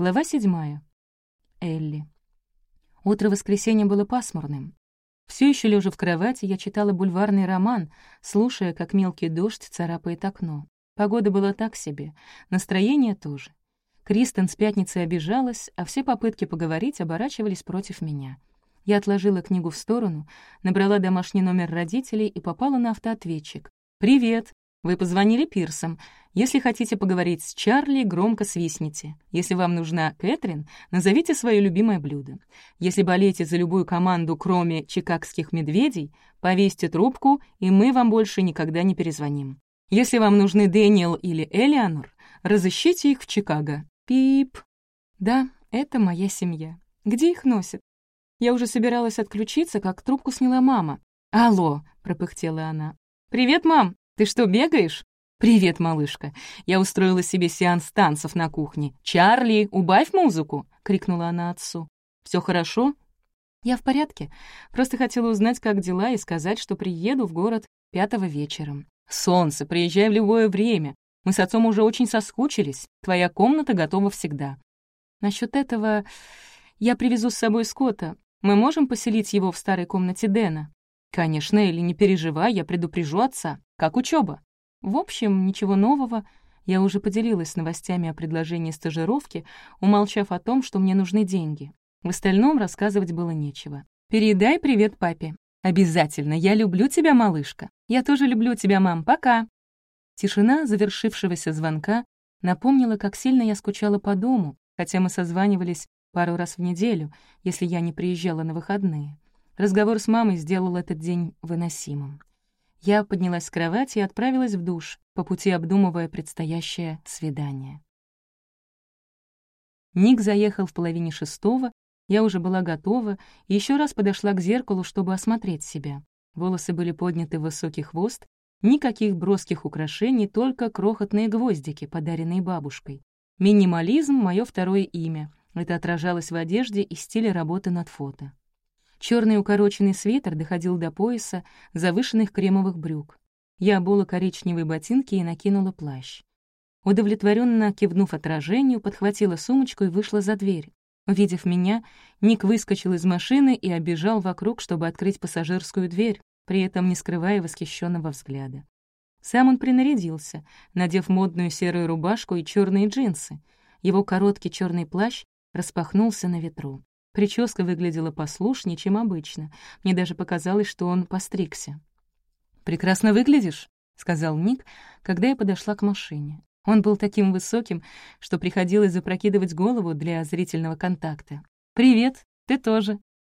Глава седьмая. Элли. Утро воскресенья было пасмурным. Все еще лежа в кровати, я читала бульварный роман, слушая, как мелкий дождь царапает окно. Погода была так себе, настроение тоже. Кристен с пятницы обижалась, а все попытки поговорить оборачивались против меня. Я отложила книгу в сторону, набрала домашний номер родителей и попала на автоответчик. «Привет! Вы позвонили Пирсом. Если хотите поговорить с Чарли, громко свистните. Если вам нужна Кэтрин, назовите свое любимое блюдо. Если болеете за любую команду, кроме чикагских медведей, повесьте трубку, и мы вам больше никогда не перезвоним. Если вам нужны Дэниел или Элеонор, разыщите их в Чикаго. Пип. Да, это моя семья. Где их носят? Я уже собиралась отключиться, как трубку сняла мама. «Алло», — пропыхтела она. «Привет, мам! Ты что, бегаешь?» «Привет, малышка. Я устроила себе сеанс танцев на кухне. Чарли, убавь музыку!» — крикнула она отцу. Все хорошо?» «Я в порядке. Просто хотела узнать, как дела, и сказать, что приеду в город пятого вечером. Солнце, приезжай в любое время. Мы с отцом уже очень соскучились. Твоя комната готова всегда. Насчет этого я привезу с собой Скотта. Мы можем поселить его в старой комнате Дэна? Конечно, или не переживай, я предупрежу отца. Как учеба? В общем, ничего нового. Я уже поделилась новостями о предложении стажировки, умолчав о том, что мне нужны деньги. В остальном рассказывать было нечего. «Передай привет папе». «Обязательно. Я люблю тебя, малышка». «Я тоже люблю тебя, мам. Пока». Тишина завершившегося звонка напомнила, как сильно я скучала по дому, хотя мы созванивались пару раз в неделю, если я не приезжала на выходные. Разговор с мамой сделал этот день выносимым. Я поднялась с кровати и отправилась в душ, по пути обдумывая предстоящее свидание. Ник заехал в половине шестого, я уже была готова и еще раз подошла к зеркалу, чтобы осмотреть себя. Волосы были подняты в высокий хвост, Никаких броских украшений, только крохотные гвоздики, подаренные бабушкой. Минимализм — мое второе имя. Это отражалось в одежде и стиле работы над фото. Черный укороченный свитер доходил до пояса завышенных кремовых брюк. Я обула коричневые ботинки и накинула плащ. Удовлетворенно кивнув отражению, подхватила сумочку и вышла за дверь. Увидев меня, Ник выскочил из машины и обежал вокруг, чтобы открыть пассажирскую дверь при этом не скрывая восхищенного взгляда. Сам он принарядился, надев модную серую рубашку и черные джинсы. Его короткий черный плащ распахнулся на ветру. Прическа выглядела послушнее, чем обычно. Мне даже показалось, что он постригся. «Прекрасно выглядишь», — сказал Ник, когда я подошла к машине. Он был таким высоким, что приходилось запрокидывать голову для зрительного контакта. «Привет, ты тоже»,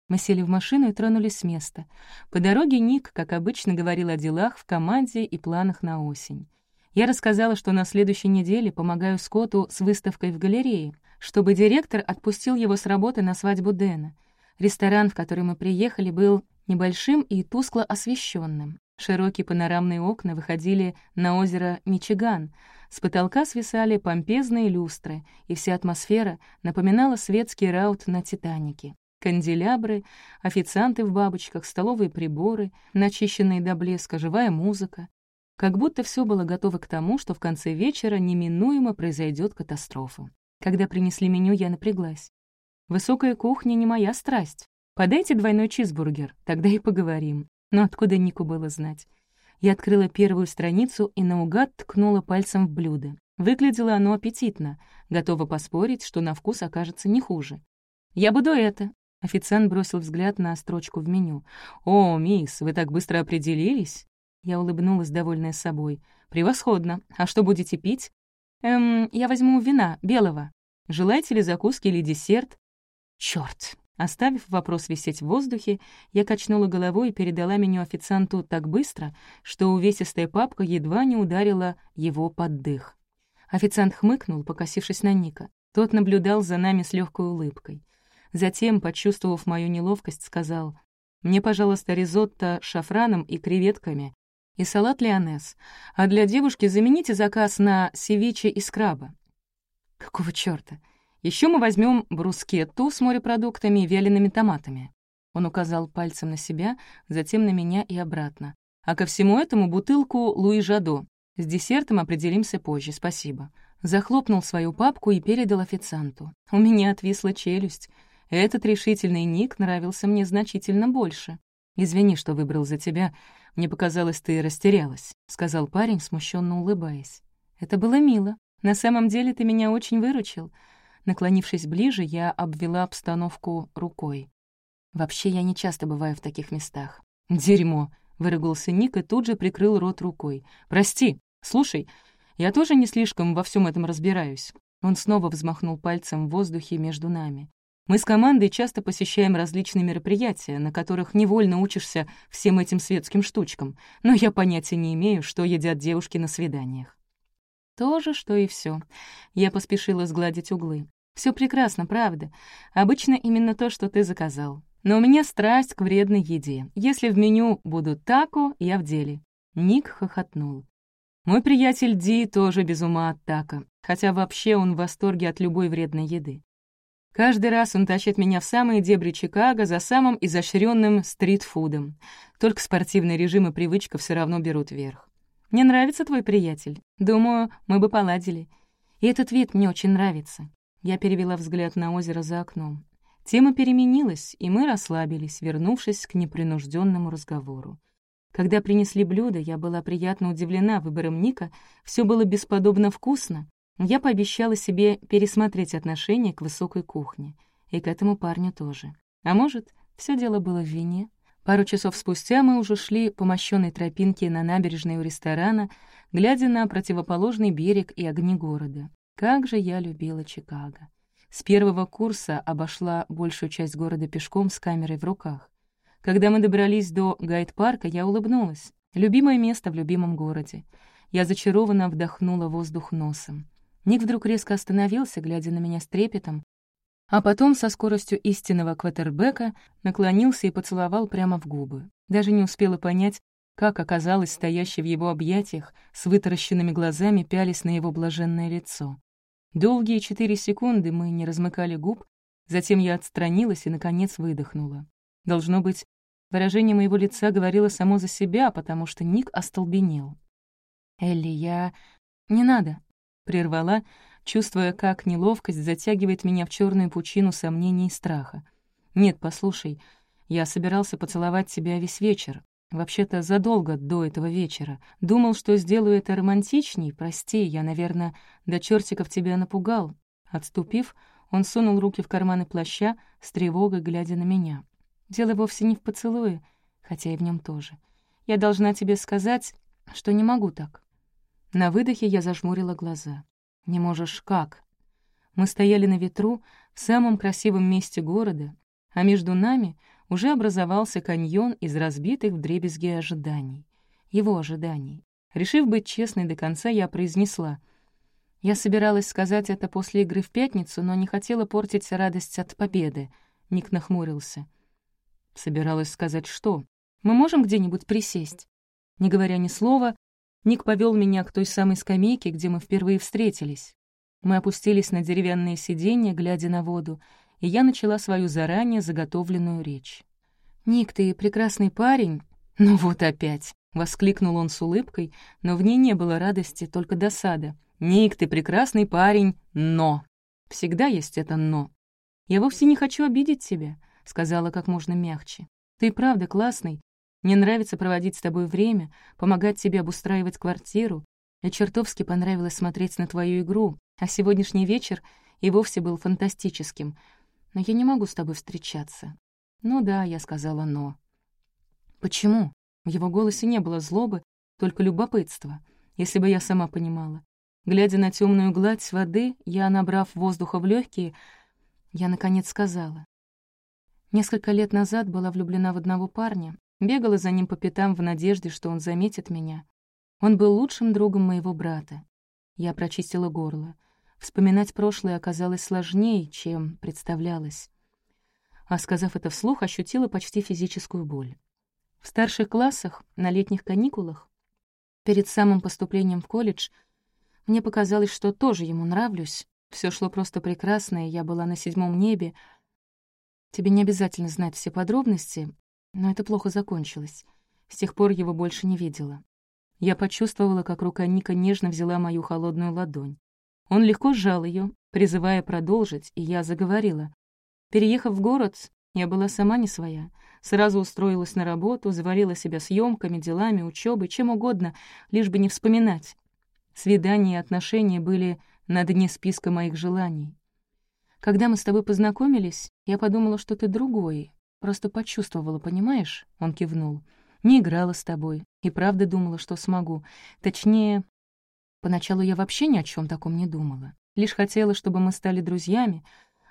мы сели в машину и тронулись с места. По дороге Ник, как обычно, говорил о делах в команде и планах на осень. Я рассказала, что на следующей неделе помогаю Скотту с выставкой в галерее, чтобы директор отпустил его с работы на свадьбу Дэна. Ресторан, в который мы приехали, был небольшим и тускло освещенным. Широкие панорамные окна выходили на озеро Мичиган. С потолка свисали помпезные люстры, и вся атмосфера напоминала светский раут на «Титанике». Канделябры, официанты в бабочках, столовые приборы, начищенные до блеска, живая музыка. Как будто все было готово к тому, что в конце вечера неминуемо произойдет катастрофа. Когда принесли меню, я напряглась. Высокая кухня не моя страсть. Подайте двойной чизбургер, тогда и поговорим. Но откуда Нику было знать? Я открыла первую страницу и наугад ткнула пальцем в блюдо. Выглядело оно аппетитно, готова поспорить, что на вкус окажется не хуже. «Я буду это», Официант бросил взгляд на строчку в меню. «О, мисс, вы так быстро определились?» Я улыбнулась, довольная собой. «Превосходно. А что будете пить?» «Эм, я возьму вина, белого. Желаете ли закуски или десерт?» «Чёрт!» Оставив вопрос висеть в воздухе, я качнула головой и передала меню официанту так быстро, что увесистая папка едва не ударила его под дых. Официант хмыкнул, покосившись на Ника. Тот наблюдал за нами с легкой улыбкой. Затем, почувствовав мою неловкость, сказал, «Мне, пожалуйста, ризотто с шафраном и креветками и салат леонес, а для девушки замените заказ на севиче из краба». «Какого чёрта? Еще мы возьмем брускетту с морепродуктами и вялеными томатами». Он указал пальцем на себя, затем на меня и обратно. «А ко всему этому бутылку Луи Жадо. С десертом определимся позже, спасибо. захлопнул свою папку и передал официанту. У меня отвисла челюсть. Этот решительный ник нравился мне значительно больше. «Извини, что выбрал за тебя. Мне показалось, ты растерялась», — сказал парень, смущенно улыбаясь. «Это было мило. На самом деле ты меня очень выручил». Наклонившись ближе, я обвела обстановку рукой. «Вообще, я не часто бываю в таких местах». «Дерьмо», — выругался Ник и тут же прикрыл рот рукой. «Прости. Слушай, я тоже не слишком во всем этом разбираюсь». Он снова взмахнул пальцем в воздухе между нами. Мы с командой часто посещаем различные мероприятия, на которых невольно учишься всем этим светским штучкам, но я понятия не имею, что едят девушки на свиданиях. То же, что и все. Я поспешила сгладить углы. Все прекрасно, правда. Обычно именно то, что ты заказал. Но у меня страсть к вредной еде. Если в меню будут тако, я в деле». Ник хохотнул. Мой приятель Ди тоже без ума от тако, хотя вообще он в восторге от любой вредной еды. Каждый раз он тащит меня в самые дебри Чикаго за самым изощренным стритфудом. Только спортивный режим и привычка все равно берут верх. Мне нравится твой приятель. Думаю, мы бы поладили. И этот вид мне очень нравится. Я перевела взгляд на озеро за окном. Тема переменилась, и мы расслабились, вернувшись к непринужденному разговору. Когда принесли блюдо, я была приятно удивлена выбором Ника, все было бесподобно вкусно, я пообещала себе пересмотреть отношение к высокой кухне. И к этому парню тоже. А может, все дело было в вине? Пару часов спустя мы уже шли по мощенной тропинке на набережной у ресторана, глядя на противоположный берег и огни города. Как же я любила Чикаго. С первого курса обошла большую часть города пешком с камерой в руках. Когда мы добрались до гайд-парка, я улыбнулась. Любимое место в любимом городе. Я зачарованно вдохнула воздух носом. Ник вдруг резко остановился, глядя на меня с трепетом, а потом со скоростью истинного квотербека наклонился и поцеловал прямо в губы. Даже не успела понять, как оказалось стоящей в его объятиях, с вытаращенными глазами пялись на его блаженное лицо. Долгие четыре секунды мы не размыкали губ, затем я отстранилась и, наконец, выдохнула. Должно быть, выражение моего лица говорило само за себя, потому что Ник остолбенел. «Элли, я... Не надо», прервала, чувствуя, как неловкость затягивает меня в черную пучину сомнений и страха. «Нет, послушай, я собирался поцеловать тебя весь вечер. Вообще-то задолго до этого вечера. Думал, что сделаю это романтичней. Прости, я, наверное, до чертиков тебя напугал». Отступив, он сунул руки в карманы плаща, с тревогой глядя на меня. Дело вовсе не в поцелуе, хотя и в нем тоже. Я должна тебе сказать, что не могу так. На выдохе я зажмурила глаза. «Не можешь как?» Мы стояли на ветру в самом красивом месте города, а между нами уже образовался каньон из разбитых вдребезги ожиданий. Его ожиданий. Решив быть честной до конца, я произнесла. Я собиралась сказать это после игры в пятницу, но не хотела портить радость от победы. Ник нахмурился. Собиралась сказать что? Мы можем где-нибудь присесть? Не говоря ни слова, Ник повел меня к той самой скамейке, где мы впервые встретились. Мы опустились на деревянные сиденья, глядя на воду, и я начала свою заранее заготовленную речь. «Ник, ты прекрасный парень?» «Ну вот опять!» — воскликнул он с улыбкой, но в ней не было радости, только досада. «Ник, ты прекрасный парень, но...» «Всегда есть это «но». «Я вовсе не хочу обидеть тебя», — сказала как можно мягче. «Ты правда классный, мне нравится проводить с тобой время, помогать тебе обустраивать квартиру. Мне чертовски понравилось смотреть на твою игру, а сегодняшний вечер и вовсе был фантастическим. Но я не могу с тобой встречаться. Ну да, я сказала «но». Почему? В его голосе не было злобы, только любопытство, если бы я сама понимала. Глядя на темную гладь воды, я, набрав воздуха в легкие, я, наконец, сказала. Несколько лет назад была влюблена в одного парня, Бегала за ним по пятам в надежде, что он заметит меня. Он был лучшим другом моего брата. Я прочистила горло. Вспоминать прошлое оказалось сложнее, чем представлялось. А сказав это вслух, ощутила почти физическую боль. В старших классах, на летних каникулах, перед самым поступлением в колледж, мне показалось, что тоже ему нравлюсь. Все шло просто прекрасно, и я была на седьмом небе. Тебе не обязательно знать все подробности, но это плохо закончилось. С тех пор его больше не видела. Я почувствовала, как рука Ника нежно взяла мою холодную ладонь. Он легко сжал ее, призывая продолжить, и я заговорила. Переехав в город, я была сама не своя. Сразу устроилась на работу, завалила себя съемками, делами, учебой, чем угодно, лишь бы не вспоминать. Свидания и отношения были на дне списка моих желаний. Когда мы с тобой познакомились, я подумала, что ты другой. Просто почувствовала, понимаешь? Он кивнул. Не играла с тобой. И правда думала, что смогу. Точнее, поначалу я вообще ни о чем таком не думала. Лишь хотела, чтобы мы стали друзьями,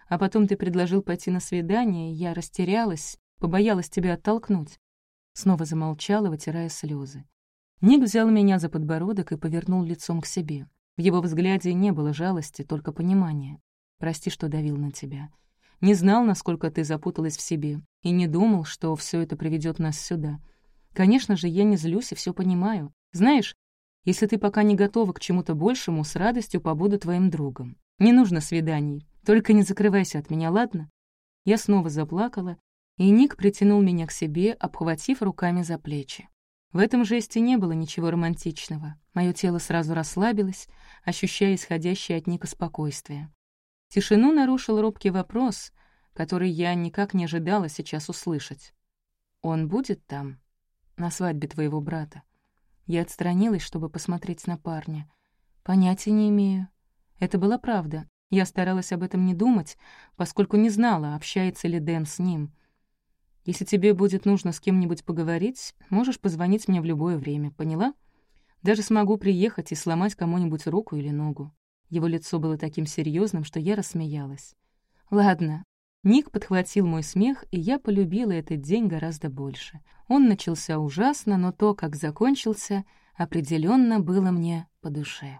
а потом ты предложил пойти на свидание, и я растерялась, побоялась тебя оттолкнуть. Снова замолчала, вытирая слезы. Ник взял меня за подбородок и повернул лицом к себе. В его взгляде не было жалости, только понимания. Прости, что давил на тебя. Не знал, насколько ты запуталась в себе, и не думал, что все это приведет нас сюда. Конечно же, я не злюсь и все понимаю. Знаешь, если ты пока не готова к чему-то большему, с радостью побуду твоим другом. Не нужно свиданий, только не закрывайся от меня, ладно?» Я снова заплакала, и Ник притянул меня к себе, обхватив руками за плечи. В этом жесте не было ничего романтичного. Мое тело сразу расслабилось, ощущая исходящее от Ника спокойствие. Тишину нарушил робкий вопрос, который я никак не ожидала сейчас услышать. «Он будет там? На свадьбе твоего брата?» Я отстранилась, чтобы посмотреть на парня. Понятия не имею. Это была правда. Я старалась об этом не думать, поскольку не знала, общается ли Дэн с ним. Если тебе будет нужно с кем-нибудь поговорить, можешь позвонить мне в любое время, поняла? Даже смогу приехать и сломать кому-нибудь руку или ногу. Его лицо было таким серьезным, что я рассмеялась. Ладно. Ник подхватил мой смех, и я полюбила этот день гораздо больше. Он начался ужасно, но то, как закончился, определенно было мне по душе.